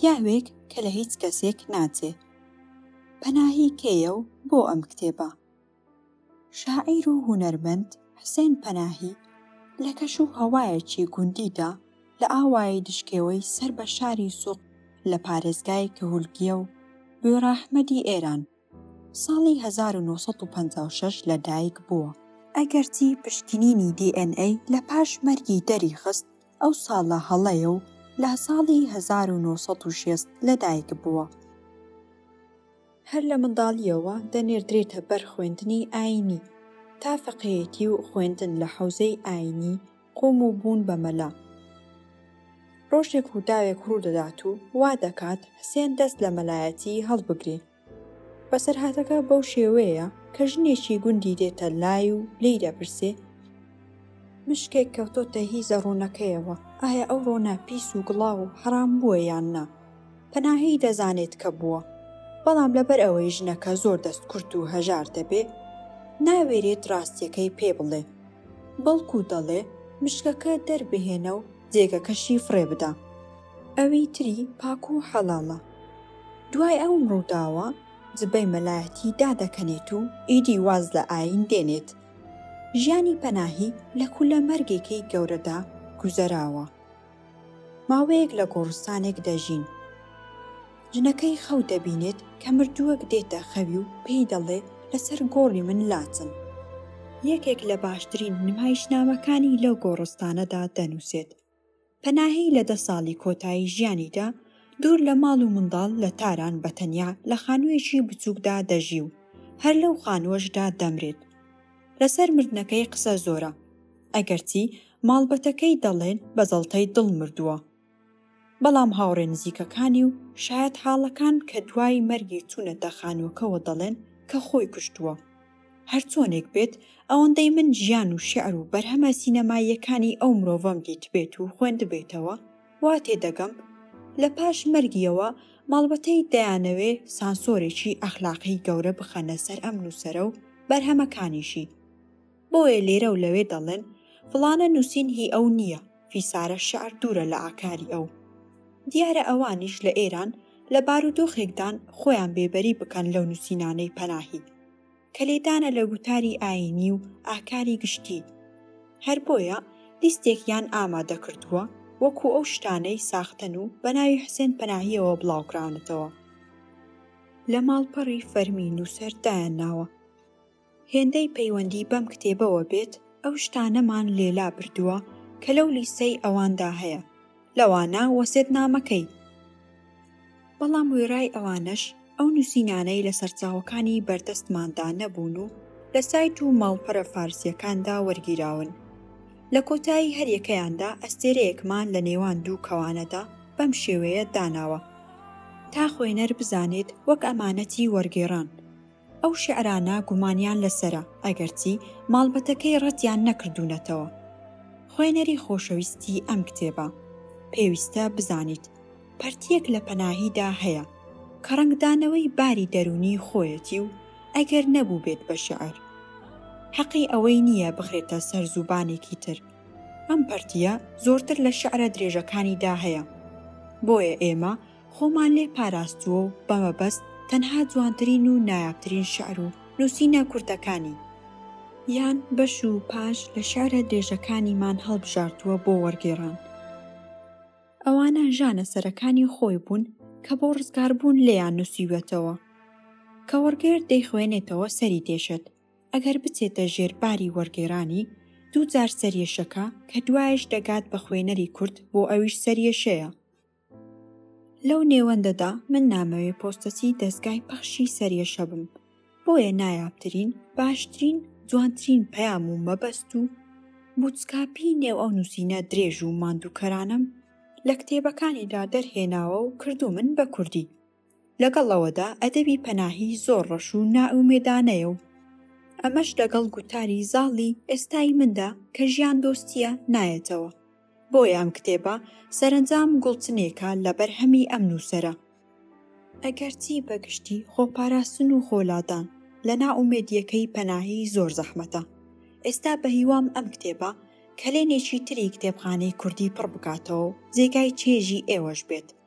پیاوێک کە لە هیچ کەسێک ناچێ پەناهی کێیە و بۆ ئەم کتێبە شاعیر و هونەرمەند حسێن پەناهی لە کەش و هەوایەکی گوندیدا لە ئاوایی دشکێوەی سەر بە شاری سوق لە پارێزگای کهولگیە و بوێڕاحمەدی ئێران ساڵی هەزار و نۆ سەد و پەنجا و شەش لە دایک بووە. ئەگەرچی پشکنینی دی ئێن ئەی لە پاش مەرگی دەریخست ئەو ساڵە هەڵەیە و لە ساڵی هەزار و نۆ سەد و شێست لە دایک بووە. هەر لە منداڵییەوە دەنێردرێتە بەر خوێندنی ئایینی تا فەقێیەتی و خوێندن لە حەوزەی ئایینی قوم و بوون بە مەلا. ڕۆژێک ڕووداوێک ڕوو دەدات و وا دەکات حسێن دەست لە مەلایەتی هەڵبگرێ. بەسەرهاتەکە بەو شێوەیەیە کە ژنێکی گوندی دێتە لای و لێی دەپرسێ، مشکێک کەوتۆتە هیزە ڕوونەکەیەوە، ئایا ئەو ڕۆنە پیس و گڵاو و حەرام بووە یان نا؟ پەناهی دەزانێت کە بووە، بەڵام لەبەر ئەوەی ژنەکە زۆر دەستکورت و هەژار دەبێ، ناوێرێت ڕاستییەکەی پێ بڵێ، بەڵکوو دەڵێ مشکەکە دەربهێنە و جێگەکەشی فڕێ بدە، ئەوی تری پاک و حەڵاڵە. دوای ئەم ڕووداوە جبەی مەلایەتی دادەکەنێت و ئیدی واز لە ئایین دێنێت. ژیانی پەناهی لە کولە مەرگێکەی گەورەدا گوزەراوە. ماوەیەک لە گۆڕستانێک دەژین. ژنەکەی خەو دەبینێت کە مردووەک دێتە خەوی و پێی دەڵێ لەسەر گۆڕی من لاچن. یەکێک لە باشترین نمایشنامەکانی لەو گۆڕستانەدا دەنووسێت، پەناهی لە دە ساڵی کۆتایی ژیانیدا دوور لە ماڵ و منداڵ لە تاران بە تەنیا لە خانوویەکی بچووکدا دەژی و هەر لەو خانووەشدا دەمرێت. لەسەر مردنەکەی قسە زۆرە، ئەگەرچی ماڵبەتەکەی دەڵێن بە جەڵتەی دڵ مردووە، بەڵام هاوڕێ نزیکەکانی و شایەتحاڵەکان کە دوای مەرگی چوونەتە خانووەکەوە دەڵێن کە خۆی کوشتووە. هەرچۆنێک بێت، ئەوەندەی من ژیان و شیعر و بەرهەمە سینەماییەکانی ئەو مرۆڤەم دیتبێت و خوێندبێتەوە، وا تێدەگەم لە پاش مەرگیەوە ماڵبەتەی دەیانەوێ سانسۆرێکی ئەخلاقیی گەورە بخەنە سەر ئەم نووسەرە و بەرهەمەکانیشی. بۆیە لێرە و لەوێ دەڵێن، فڵانە نووسین هی ئەو نییە، فیسارە شعر دوورە لە ئاکاری ئەو. دیارە ئەوانیش لە ئێران لە بارودۆخێکدان خۆیان بێبەری بکەن لەو نووسینانەی پەناهی، کە لێدانە لە گوتاری ئایینی و ئاکاری گشتی. هەر بۆیە لیستێکیان ئامادە کردووە وەکوو ئەو شتانەی ساختەن و بە ناوی حسێن پەناهییەوە بڵاو کراونەتەوە. لە ماڵپەڕی فەرمی نووسەر دایان ناوە. هێندەی پەیوەندی بەم کتێبەوە بێت ئەو شتانەمان لێلا بردووە کە لەو لیستەی ئەواندا هەیە لەوانە وەسێتنامەکەی بەڵام وێڕای ئەوانەش ئەو نووسینانەی لە سەرچاوەکانی بەردەستماندا نەبوون و لە سایت و ماڵپەرە فارسییەکاندا وەرگیراون لە کۆتایی هەریەکەیاندا ئەستێرەیەکمان لە نێوان دوو کەوانەدا بەم شێوەیە داناوە تا خوێنەر بزانێت وەک ئەمانەتی وەرگێڕان ئەو شیعرانە گومانیان لەسەرە، ئەگەرچی ماڵبەتەکەی ڕەتیان نەکردوونەتەوە. خوێنەری خۆشەویستی ئەم کتێبە، پێویستە بزانیت، پەرتییەک لە پەناهیدا هەیە، کە ڕەنگدانەوەی باری دەروونیی خۆیەتی و ئەگەر نەبووبێت بە شیعر، حەقی ئەوەی نییە بخرێتە سەر زوبانێکی تر. ئەم پەرتییە زۆرتر لە شیعرە درێژەکانیدا هەیە، بۆیە ئێمە، خۆمان لێ پاراستووە و بە مەبەست تەنها جوانترین و نایابترین شیعر و نووسینە کورتەکانی، یان بەش و پاش لە شیعرە درێژەکانیمان هەڵبژاردووە بۆ وەرگێڕان. ئەوانە ژانە سەرەکانی خۆی بوون کە بۆ ڕزگاربوون لێیان نووسیویەتەوە. کە وەرگێر دەیخوێنێتەوە سەری دێشێت، ئەگەر بچێتە ژێر باری وەرگێرانی، دوو جار سەریەشەکە کە دوایەش دەگات بە خوێنەری کورد بۆ ئەویش سەریەشەیە. لەو نێوەندەدا من نامەوێ پۆستەچی دەزگای پەخشی سەرێشە بم، بۆیە نایابترین، باشترین، جوانترین پەیام و مەبەست و بوتسکاپی نێو ئەو نووسینە درێژ و ماندووکەرانەم لە کتێبەکانیدا دەرهێناوە و کردوومن بە کوردی. لەگەڵ ئەوەدا ئەدەبی پەناهی زۆر ڕەش و نائومێدانەیە و ئەمەش لەگەڵ گوتاری زاڵی ئێستای مندا کە ژیاندۆستییە نایەتەوە. بۆیە ئەم کتێبە سەرەنجام گوڵچنێکە لە بەرهەمی ئەم نووسەرە. ئەگەرچی بە گشتی خۆپاراستن و خۆلادان لە نائومێدییەکەی پەناهی زۆر زەحمەتە، ئێستا بە هیوام ئەم کتێبە کەلێنێکی تری کتێبخانەی کوردی پڕ بکاتەوە و جێگای چێژی ئێوەش بێت.